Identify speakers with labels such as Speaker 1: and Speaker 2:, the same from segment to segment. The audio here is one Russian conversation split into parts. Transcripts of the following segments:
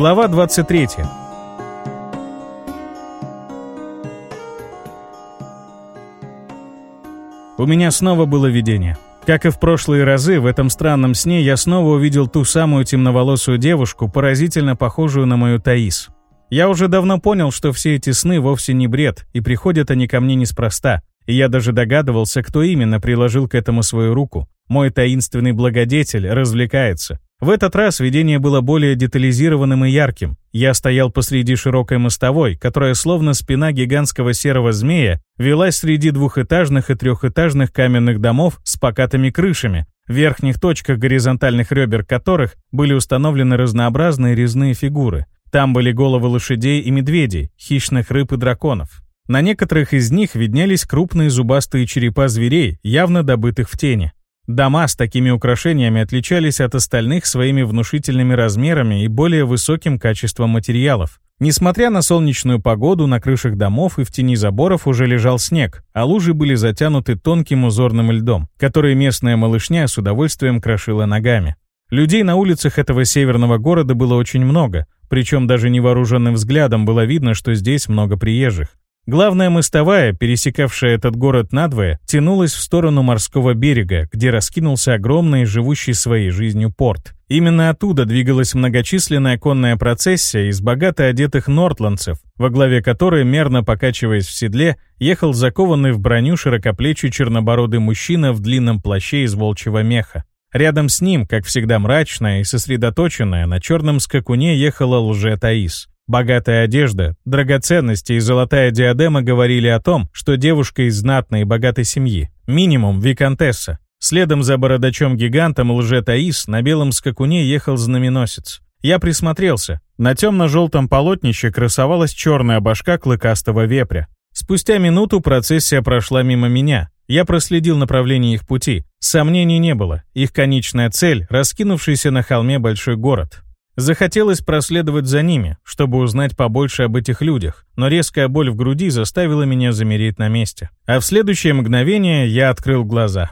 Speaker 1: Глава 23. У меня снова было видение. Как и в прошлые разы, в этом странном сне я снова увидел ту самую темноволосую девушку, поразительно похожую на мою Таис. Я уже давно понял, что все эти сны вовсе не бред, и приходят они ко мне неспроста. И я даже догадывался, кто именно приложил к этому свою руку. Мой таинственный благодетель развлекается. В этот раз видение было более детализированным и ярким. Я стоял посреди широкой мостовой, которая словно спина гигантского серого змея велась среди двухэтажных и трехэтажных каменных домов с покатыми крышами, в верхних точках горизонтальных ребер которых были установлены разнообразные резные фигуры. Там были головы лошадей и медведей, хищных рыб и драконов. На некоторых из них виднелись крупные зубастые черепа зверей, явно добытых в тени. Дома с такими украшениями отличались от остальных своими внушительными размерами и более высоким качеством материалов. Несмотря на солнечную погоду, на крышах домов и в тени заборов уже лежал снег, а лужи были затянуты тонким узорным льдом, который местная малышня с удовольствием крошила ногами. Людей на улицах этого северного города было очень много, причем даже невооруженным взглядом было видно, что здесь много приезжих. Главная мостовая, пересекавшая этот город надвое, тянулась в сторону морского берега, где раскинулся огромный, живущий своей жизнью порт. Именно оттуда двигалась многочисленная конная процессия из богато одетых нортландцев, во главе которой, мерно покачиваясь в седле, ехал закованный в броню широкоплечий чернобородый мужчина в длинном плаще из волчьего меха. Рядом с ним, как всегда мрачная и сосредоточенная, на черном скакуне ехала лже-Таис. Богатая одежда, драгоценности и золотая диадема говорили о том, что девушка из знатной и богатой семьи. Минимум виконтесса. Следом за бородачом-гигантом лже-Таис на белом скакуне ехал знаменосец. Я присмотрелся. На темно-желтом полотнище красовалась черная башка клыкастого вепря. Спустя минуту процессия прошла мимо меня. Я проследил направление их пути. Сомнений не было. Их конечная цель — раскинувшийся на холме большой город. Захотелось проследовать за ними, чтобы узнать побольше об этих людях, но резкая боль в груди заставила меня замереть на месте. А в следующее мгновение я открыл глаза.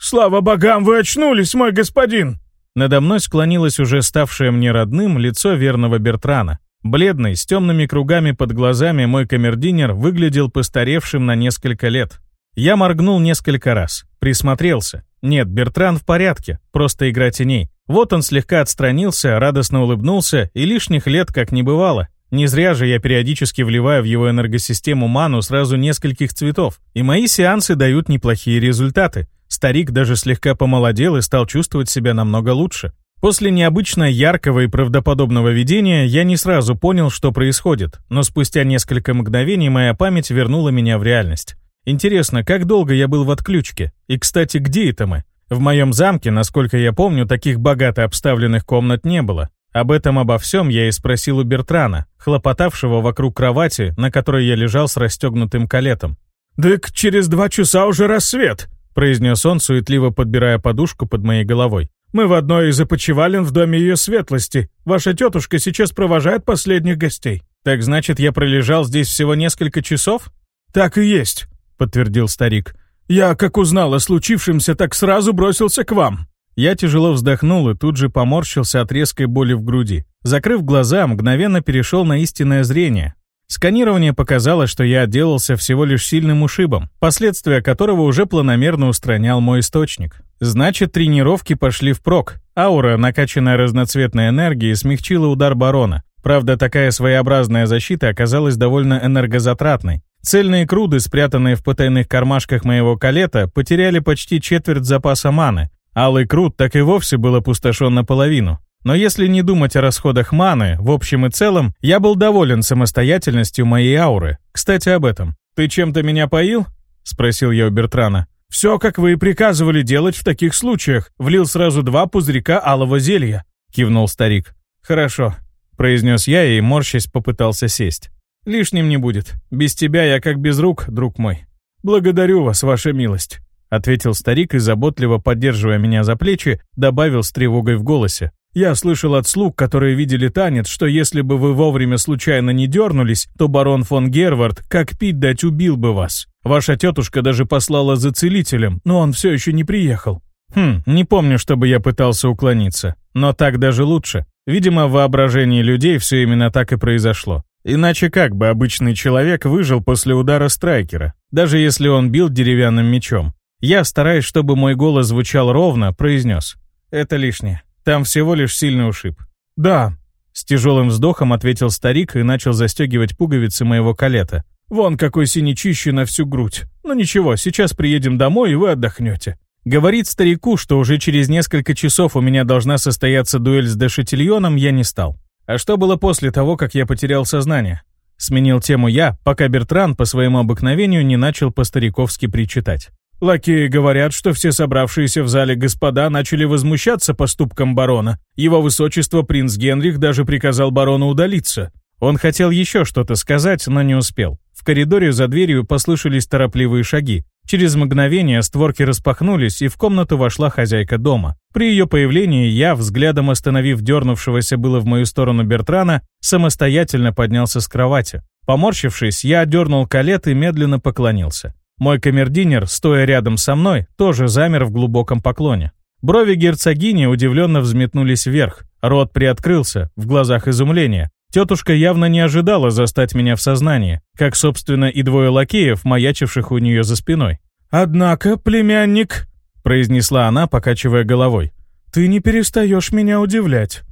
Speaker 2: «Слава богам, вы очнулись, мой господин!»
Speaker 1: Надо мной склонилось уже ставшее мне родным лицо верного Бертрана. Бледный, с темными кругами под глазами мой камердинер выглядел постаревшим на несколько лет. Я моргнул несколько раз, присмотрелся. Нет, Бертран в порядке, просто игра теней. Вот он слегка отстранился, радостно улыбнулся, и лишних лет как не бывало. Не зря же я периодически вливаю в его энергосистему ману сразу нескольких цветов, и мои сеансы дают неплохие результаты. Старик даже слегка помолодел и стал чувствовать себя намного лучше. После необычно яркого и правдоподобного видения я не сразу понял, что происходит, но спустя несколько мгновений моя память вернула меня в реальность. Интересно, как долго я был в отключке? И, кстати, где это мы? В моем замке, насколько я помню, таких богато обставленных комнат не было. Об этом обо всем я и спросил у Бертрана, хлопотавшего вокруг кровати, на которой я лежал с расстегнутым калетом.
Speaker 2: «Дык, через два часа уже рассвет», — произнес он, суетливо подбирая подушку под моей головой. «Мы в одной из опочивален в доме ее светлости. Ваша тетушка сейчас провожает последних гостей».
Speaker 1: «Так значит, я пролежал здесь всего несколько часов?»
Speaker 2: «Так и есть», — подтвердил старик. «Я, как узнал о случившемся, так сразу бросился к вам».
Speaker 1: Я тяжело вздохнул и тут же поморщился от резкой боли в груди. Закрыв глаза, мгновенно перешел на истинное зрение. Сканирование показало, что я отделался всего лишь сильным ушибом, последствия которого уже планомерно устранял мой источник. Значит, тренировки пошли впрок. Аура, накачанная разноцветной энергией, смягчила удар барона. Правда, такая своеобразная защита оказалась довольно энергозатратной. Цельные круды, спрятанные в потайных кармашках моего калета, потеряли почти четверть запаса маны. Алый круд так и вовсе был опустошен наполовину. Но если не думать о расходах маны, в общем и целом, я был доволен самостоятельностью моей ауры. Кстати, об этом. «Ты чем-то меня поил?» — спросил я у Бертрана.
Speaker 2: «Все, как вы и приказывали делать в таких случаях. Влил сразу два пузырька алого зелья», — кивнул старик.
Speaker 1: «Хорошо», — произнес я и, морщась, попытался сесть. Лишним не будет. Без тебя я как без рук, друг мой.
Speaker 2: Благодарю вас, ваша милость», — ответил старик и, заботливо поддерживая меня за плечи, добавил с тревогой в голосе. «Я слышал от слуг, которые видели танец, что если бы вы вовремя случайно не дернулись, то барон фон Гервард как пить дать убил бы вас. Ваша тетушка даже послала за целителем, но он все еще не приехал».
Speaker 1: «Хм, не помню, чтобы я пытался уклониться. Но так даже лучше. Видимо, в воображении людей все именно так и произошло. Иначе как бы обычный человек выжил после удара страйкера, даже если он бил деревянным мечом? Я, стараясь, чтобы мой голос звучал ровно, произнес. «Это лишнее. Там всего лишь сильный ушиб».
Speaker 2: «Да», —
Speaker 1: с тяжелым вздохом ответил старик и начал застегивать пуговицы моего калета.
Speaker 2: «Вон какой синячище на всю грудь. Ну ничего, сейчас приедем домой, и вы отдохнете».
Speaker 1: Говорит старику, что уже через несколько часов у меня должна состояться дуэль с Дешетильоном, я не стал. А что было после того, как я потерял сознание? Сменил тему я, пока Бертран по своему обыкновению не начал по-стариковски причитать.
Speaker 2: Лакеи говорят, что все собравшиеся в зале господа начали возмущаться поступком барона. Его высочество принц Генрих даже приказал барону удалиться.
Speaker 1: Он хотел еще что-то сказать, но не успел. В коридоре за дверью послышались торопливые шаги. Через мгновение створки распахнулись, и в комнату вошла хозяйка дома. При ее появлении я, взглядом остановив дернувшегося было в мою сторону Бертрана, самостоятельно поднялся с кровати. Поморщившись, я дернул калет и медленно поклонился. Мой камердинер, стоя рядом со мной, тоже замер в глубоком поклоне. Брови герцогини удивленно взметнулись вверх, рот приоткрылся, в глазах изумления. Тетушка явно не ожидала застать меня в сознании, как, собственно, и двое лакеев, маячивших у нее за спиной.
Speaker 2: «Однако, племянник», — произнесла она, покачивая головой, — «ты не перестаешь меня удивлять».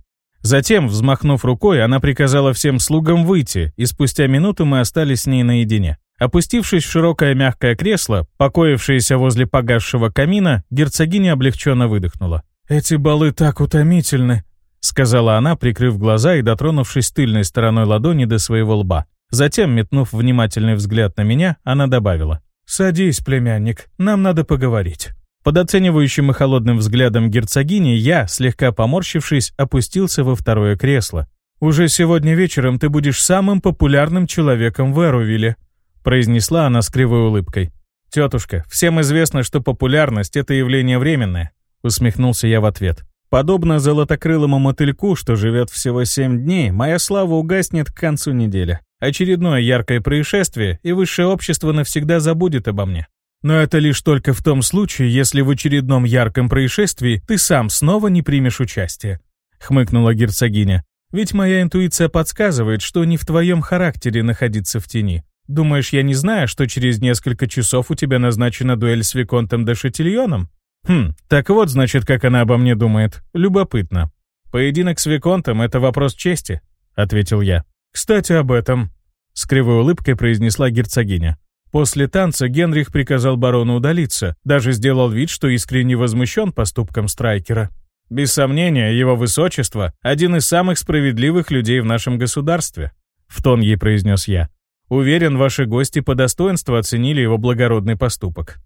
Speaker 1: Затем, взмахнув рукой, она приказала всем слугам выйти, и спустя минуту мы остались с ней наедине. Опустившись в широкое мягкое кресло, покоившееся возле погасшего камина, герцогиня облегченно выдохнула.
Speaker 2: «Эти балы так утомительны», —
Speaker 1: сказала она, прикрыв глаза и дотронувшись тыльной стороной ладони до своего лба. Затем, метнув внимательный взгляд на меня, она добавила.
Speaker 2: «Садись, племянник, нам надо поговорить».
Speaker 1: Под оценивающим и холодным взглядом герцогини я, слегка поморщившись, опустился во второе кресло.
Speaker 2: «Уже сегодня вечером ты будешь самым популярным человеком в Эрувиле», произнесла она с кривой улыбкой.
Speaker 1: «Тетушка, всем известно, что популярность — это явление временное», усмехнулся я в ответ. Подобно золотокрылому мотыльку, что живет всего семь дней, моя слава угаснет к концу недели. Очередное яркое происшествие, и высшее общество навсегда забудет обо мне.
Speaker 2: Но это лишь только в том случае, если в очередном ярком происшествии ты сам снова не примешь участие», — хмыкнула герцогиня. «Ведь моя интуиция подсказывает, что не в твоем характере находиться в тени. Думаешь, я не знаю, что через несколько часов у тебя назначена дуэль с Виконтом де Шатильоном?
Speaker 1: Хм, так вот, значит, как она обо мне думает. Любопытно. Поединок с Виконтом — это вопрос чести, — ответил я.
Speaker 2: Кстати, об этом. С кривой улыбкой произнесла герцогиня. После танца Генрих приказал барону удалиться, даже сделал вид, что искренне возмущен поступком Страйкера.
Speaker 1: Без сомнения, его высочество — один из самых справедливых людей в нашем государстве, — в тон ей произнес я. Уверен, ваши гости по достоинству оценили его благородный поступок».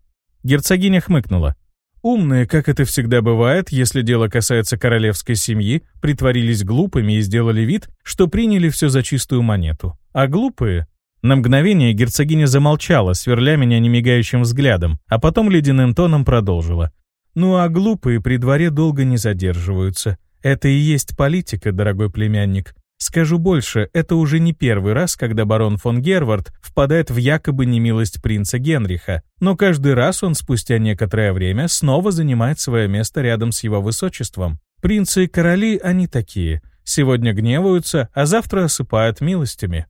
Speaker 1: Герцогиня хмыкнула.
Speaker 2: Умные, как это всегда бывает, если дело касается королевской семьи, притворились глупыми и сделали вид, что приняли все за чистую монету. А глупые...
Speaker 1: На мгновение герцогиня замолчала, сверля меня немигающим взглядом, а потом ледяным тоном продолжила.
Speaker 2: «Ну а глупые при дворе долго не задерживаются. Это и есть политика, дорогой племянник. Скажу больше, это уже не первый раз, когда барон фон Гервард впадает в якобы немилость принца Генриха, но каждый раз он спустя некоторое время снова занимает свое место рядом с его высочеством. Принцы и короли они такие. Сегодня гневаются, а завтра осыпают милостями.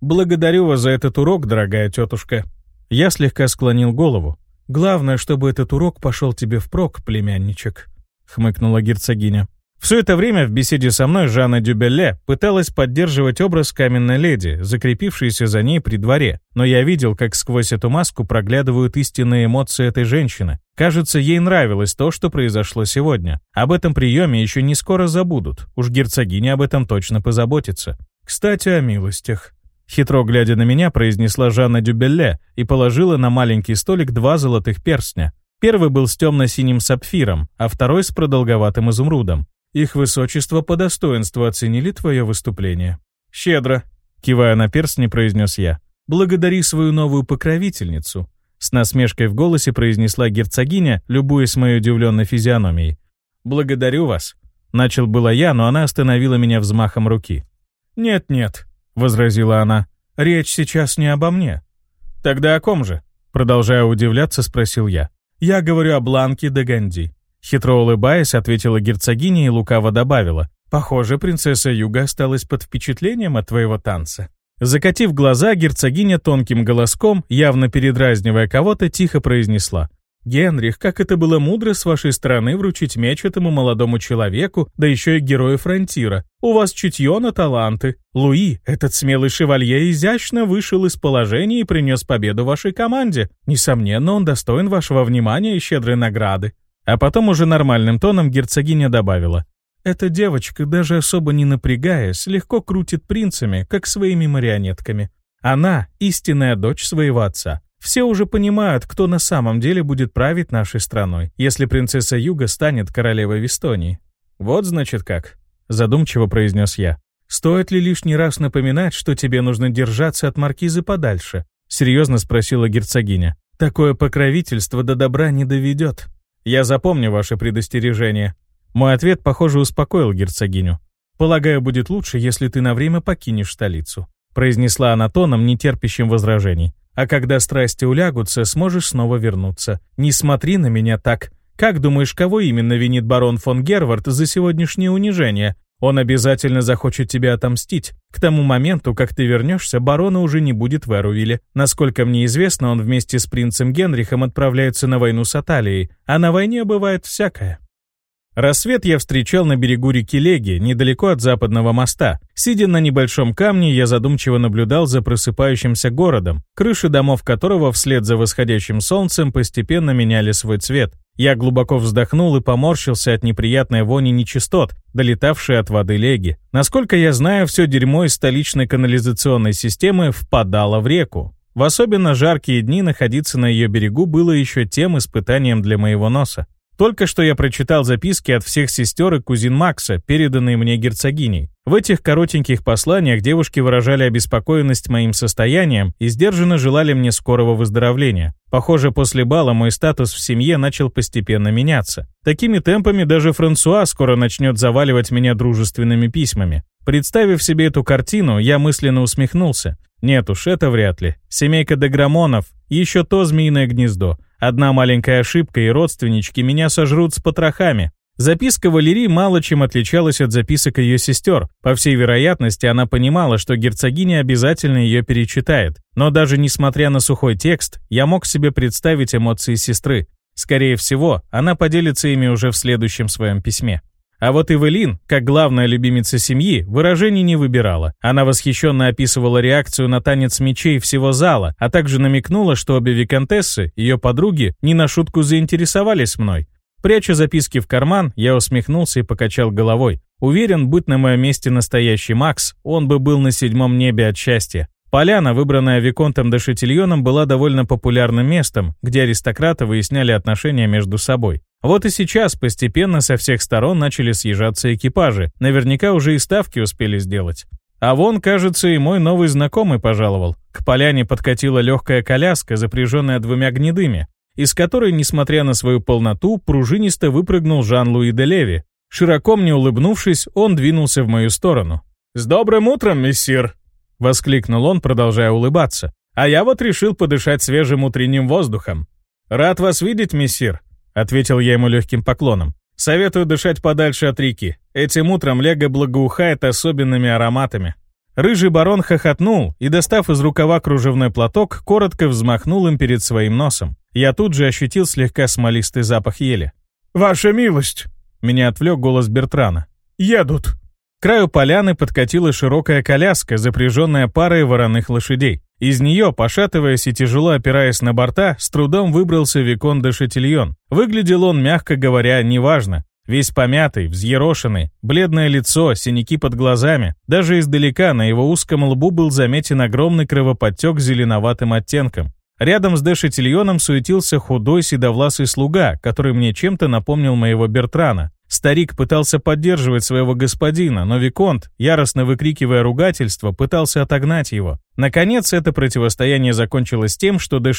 Speaker 1: «Благодарю вас за этот урок, дорогая тетушка». Я слегка склонил голову.
Speaker 2: «Главное, чтобы этот урок пошел тебе впрок, племянничек», — хмыкнула герцогиня.
Speaker 1: Все это время в беседе со мной Жанна Дюбелле пыталась поддерживать образ каменной леди, закрепившейся за ней при дворе, но я видел, как сквозь эту маску проглядывают истинные эмоции этой женщины. Кажется, ей нравилось то, что произошло сегодня. Об этом приеме еще не скоро забудут, уж герцогиня об этом точно позаботится.
Speaker 2: «Кстати, о милостях»,
Speaker 1: Хитро глядя на меня, произнесла Жанна Дюбелле и положила на маленький столик два золотых перстня. Первый был с темно-синим сапфиром, а второй с продолговатым изумрудом.
Speaker 2: Их высочество по достоинству оценили твое выступление.
Speaker 1: Щедро, кивая на перстни, произнес я.
Speaker 2: Благодари свою новую покровительницу.
Speaker 1: С насмешкой в голосе произнесла герцогиня, любуясь моей удивленной физиономией. «Благодарю вас». Начал было я, но она остановила меня взмахом руки.
Speaker 2: «Нет-нет», — возразила она, — «речь сейчас не обо мне».
Speaker 1: «Тогда о ком же?» Продолжая удивляться, спросил я.
Speaker 2: «Я говорю о Бланке де Ганди.
Speaker 1: Хитро улыбаясь, ответила герцогиня и лукаво добавила. Похоже, принцесса Юга осталась под впечатлением от твоего танца. Закатив глаза, герцогиня тонким голоском, явно передразнивая кого-то, тихо произнесла. «Генрих, как это было мудро с вашей стороны вручить меч этому молодому человеку, да еще и герою фронтира. У вас чутье на таланты. Луи, этот смелый шевалье изящно вышел из положения и принес победу вашей команде. Несомненно, он достоин вашего внимания и щедрой награды». А потом уже нормальным тоном герцогиня добавила. «Эта девочка, даже особо не напрягаясь, легко крутит принцами, как своими марионетками. Она — истинная дочь своего отца. Все уже понимают, кто на самом деле будет править нашей страной, если принцесса Юга станет королевой Вестонии. Вот значит как, задумчиво произнес я. Стоит ли лишний раз напоминать, что тебе нужно держаться от маркизы подальше? Серьезно спросила герцогиня. Такое покровительство до добра не доведет. Я запомню ваше предостережение. Мой ответ, похоже, успокоил герцогиню. Полагаю, будет лучше, если ты на время покинешь столицу, произнесла она тоном, не терпящим возражений. А когда страсти улягутся, сможешь снова вернуться. Не смотри на меня так. Как думаешь, кого именно винит барон фон Гервард за сегодняшнее унижение? Он обязательно захочет тебя отомстить. К тому моменту, как ты вернешься, барона уже не будет в Эрувиле. Насколько мне известно, он вместе с принцем Генрихом отправляется на войну с Аталией, а на войне бывает всякое. Рассвет я встречал на берегу реки Леги, недалеко от западного моста. Сидя на небольшом камне, я задумчиво наблюдал за просыпающимся городом, крыши домов которого вслед за восходящим солнцем постепенно меняли свой цвет. Я глубоко вздохнул и поморщился от неприятной вони нечистот, долетавшей от воды Леги. Насколько я знаю, все дерьмо из столичной канализационной системы впадало в реку. В особенно жаркие дни находиться на ее берегу было еще тем испытанием для моего носа. Только что я прочитал записки от всех сестер и кузин Макса, переданные мне герцогиней. В этих коротеньких посланиях девушки выражали обеспокоенность моим состоянием и сдержанно желали мне скорого выздоровления. Похоже, после бала мой статус в семье начал постепенно меняться. Такими темпами даже Франсуа скоро начнет заваливать меня дружественными письмами. Представив себе эту картину, я мысленно усмехнулся. Нет уж, это вряд ли. Семейка Деграмонов — еще то змеиное гнездо. Одна маленькая ошибка, и родственнички меня сожрут с потрохами. Записка Валерии мало чем отличалась от записок ее сестер. По всей вероятности, она понимала, что герцогиня обязательно ее перечитает. Но даже несмотря на сухой текст, я мог себе представить эмоции сестры. Скорее всего, она поделится ими уже в следующем своем письме. А вот Эвелин, как главная любимица семьи, выражений не выбирала. Она восхищенно описывала реакцию на танец мечей всего зала, а также намекнула, что обе виконтессы, ее подруги, не на шутку заинтересовались мной. Пряча записки в карман, я усмехнулся и покачал головой. Уверен, будь на моем месте настоящий Макс, он бы был на седьмом небе от счастья. Поляна, выбранная Виконтом де Шетильоном, была довольно популярным местом, где аристократы выясняли отношения между собой. Вот и сейчас постепенно со всех сторон начали съезжаться экипажи, наверняка уже и ставки успели сделать. А вон, кажется, и мой новый знакомый пожаловал. К поляне подкатила легкая коляска, запряженная двумя гнедыми, из которой, несмотря на свою полноту, пружинисто выпрыгнул Жан-Луи де Леви. Широко мне улыбнувшись, он двинулся в мою сторону. «С добрым утром, мессир!» — воскликнул он, продолжая улыбаться. «А я вот решил подышать свежим утренним воздухом. Рад вас видеть, мессир. — ответил я ему легким поклоном. «Советую дышать подальше от реки. Этим утром Лего благоухает особенными ароматами». Рыжий барон хохотнул и, достав из рукава кружевной платок, коротко взмахнул им перед своим носом. Я тут же ощутил слегка смолистый запах ели.
Speaker 2: «Ваша милость!» — меня отвлек голос Бертрана. «Едут!»
Speaker 1: К краю поляны подкатила широкая коляска, запряженная парой вороных лошадей. Из нее, пошатываясь и тяжело опираясь на борта, с трудом выбрался Викон де Шатильон. Выглядел он, мягко говоря, неважно. Весь помятый, взъерошенный, бледное лицо, синяки под глазами. Даже издалека на его узком лбу был заметен огромный кровоподтек с зеленоватым оттенком. Рядом с Де суетился худой седовласый слуга, который мне чем-то напомнил моего Бертрана. Старик пытался поддерживать своего господина, но Виконт, яростно выкрикивая ругательство, пытался отогнать его. Наконец, это противостояние закончилось тем, что де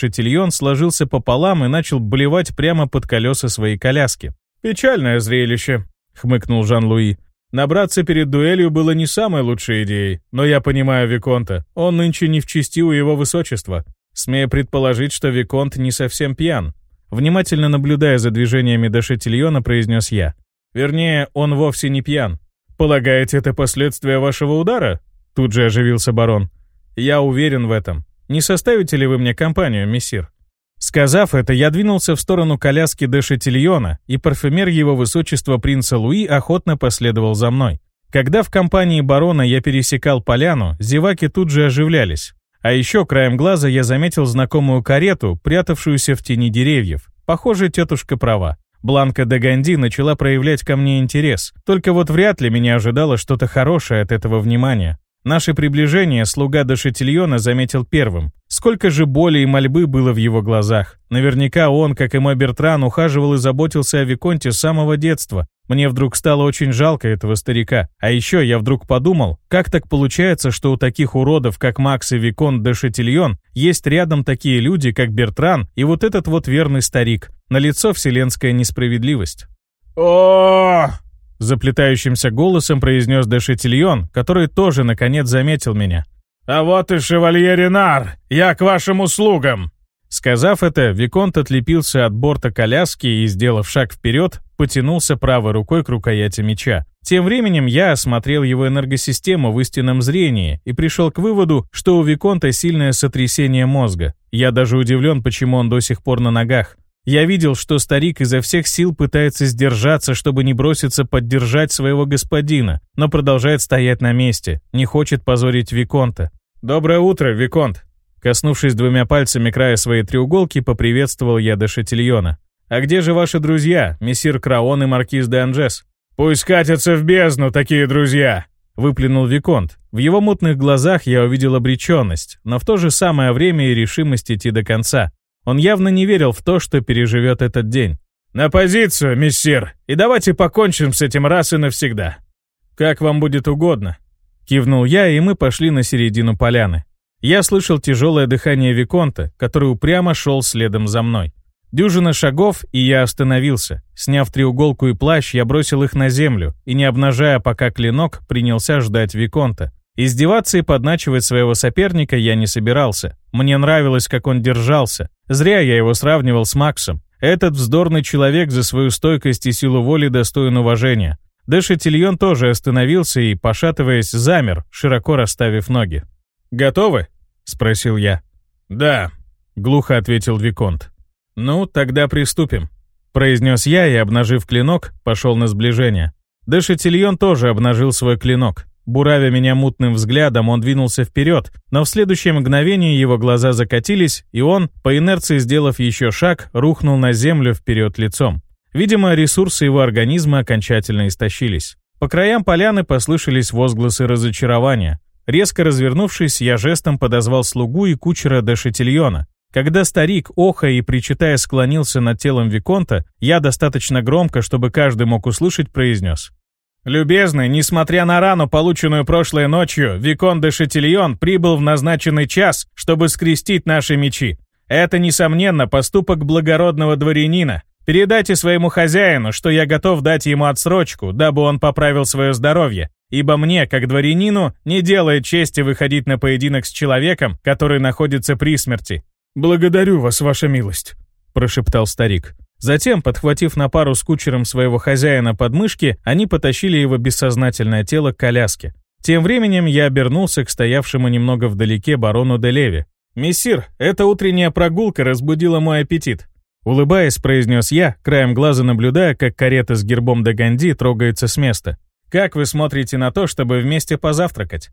Speaker 1: сложился пополам и начал блевать прямо под колеса своей коляски. «Печальное зрелище», — хмыкнул Жан-Луи. «Набраться перед дуэлью было не самой лучшей идеей, но я понимаю Виконта. Он нынче не в чести у его высочества. Смею предположить, что Виконт не совсем пьян». Внимательно наблюдая за движениями де произнес я. Вернее, он вовсе не пьян. Полагаете, это последствия вашего удара? Тут же оживился барон. Я уверен в этом. Не составите ли вы мне компанию, мессир? Сказав это, я двинулся в сторону коляски де Шатильона, и парфюмер его высочества принца Луи охотно последовал за мной. Когда в компании барона я пересекал поляну, зеваки тут же оживлялись. А еще краем глаза я заметил знакомую карету, прятавшуюся в тени деревьев. Похоже, тетушка права. Бланка де Ганди начала проявлять ко мне интерес. Только вот вряд ли меня ожидало что-то хорошее от этого внимания. Наше приближение слуга до Шатильона заметил первым. Сколько же боли и мольбы было в его глазах. Наверняка он, как и мой Бертран, ухаживал и заботился о Виконте с самого детства. Мне вдруг стало очень жалко этого старика. А еще я вдруг подумал, как так получается, что у таких уродов, как Макс и Виконт де Шатильон, есть рядом такие люди, как Бертран и вот этот вот верный старик. На лицо вселенская несправедливость.
Speaker 2: о
Speaker 1: Заплетающимся голосом произнес Дешетильон, который тоже наконец заметил меня.
Speaker 2: «А вот и шевалье Ренар! Я к вашим услугам!»
Speaker 1: Сказав это, Виконт отлепился от борта коляски и, сделав шаг вперед, потянулся правой рукой к рукояти меча. Тем временем я осмотрел его энергосистему в истинном зрении и пришел к выводу, что у Виконта сильное сотрясение мозга. Я даже удивлен, почему он до сих пор на ногах. Я видел, что старик изо всех сил пытается сдержаться, чтобы не броситься поддержать своего господина, но продолжает стоять на месте, не хочет позорить Виконта. «Доброе утро, Виконт!» Коснувшись двумя пальцами края своей треуголки, поприветствовал я до Шатильона. «А где же ваши друзья, мессир Краон и маркиз де Анжес?»
Speaker 2: «Пусть катятся в бездну такие друзья!»
Speaker 1: Выплюнул Виконт. В его мутных глазах я увидел обреченность, но в то же самое время и решимость идти до конца. Он явно не верил в то, что переживет этот день.
Speaker 2: «На позицию, мессир, и давайте покончим с этим раз и навсегда».
Speaker 1: «Как вам будет угодно». Кивнул я, и мы пошли на середину поляны. Я слышал тяжелое дыхание Виконта, который упрямо шел следом за мной. Дюжина шагов, и я остановился. Сняв треуголку и плащ, я бросил их на землю, и не обнажая пока клинок, принялся ждать Виконта. Издеваться и подначивать своего соперника я не собирался. Мне нравилось, как он держался. Зря я его сравнивал с Максом. Этот вздорный человек за свою стойкость и силу воли достоин уважения. Дэшетильон тоже остановился и, пошатываясь, замер, широко расставив ноги. «Готовы?» — спросил я.
Speaker 2: «Да», —
Speaker 1: глухо ответил Виконт. «Ну, тогда приступим», — произнес я и, обнажив клинок, пошел на сближение. Дэшетильон тоже обнажил свой клинок. Буравя меня мутным взглядом, он двинулся вперед, но в следующее мгновение его глаза закатились, и он, по инерции сделав еще шаг, рухнул на землю вперед лицом. Видимо, ресурсы его организма окончательно истощились. По краям поляны послышались возгласы разочарования. Резко развернувшись, я жестом подозвал слугу и кучера до Шатильона. Когда старик, охая и причитая, склонился над телом Виконта, я достаточно громко, чтобы каждый мог услышать, произнес. «Любезный, несмотря на рану, полученную прошлой ночью, Викон де Шатильон прибыл в назначенный час, чтобы скрестить наши мечи. Это, несомненно, поступок благородного дворянина. Передайте своему хозяину, что я готов дать ему отсрочку, дабы он поправил свое здоровье, ибо мне, как дворянину, не делает чести выходить на поединок с человеком, который находится при смерти».
Speaker 2: «Благодарю вас, ваша милость», —
Speaker 1: прошептал старик. Затем, подхватив на пару с кучером своего хозяина под мышки, они потащили его бессознательное тело к коляске. Тем временем я обернулся к стоявшему немного вдалеке барону де Леви. «Мессир, эта утренняя прогулка разбудила мой аппетит». Улыбаясь, произнес я, краем глаза наблюдая, как карета с гербом де Ганди трогается с места. «Как вы смотрите на то, чтобы вместе позавтракать?»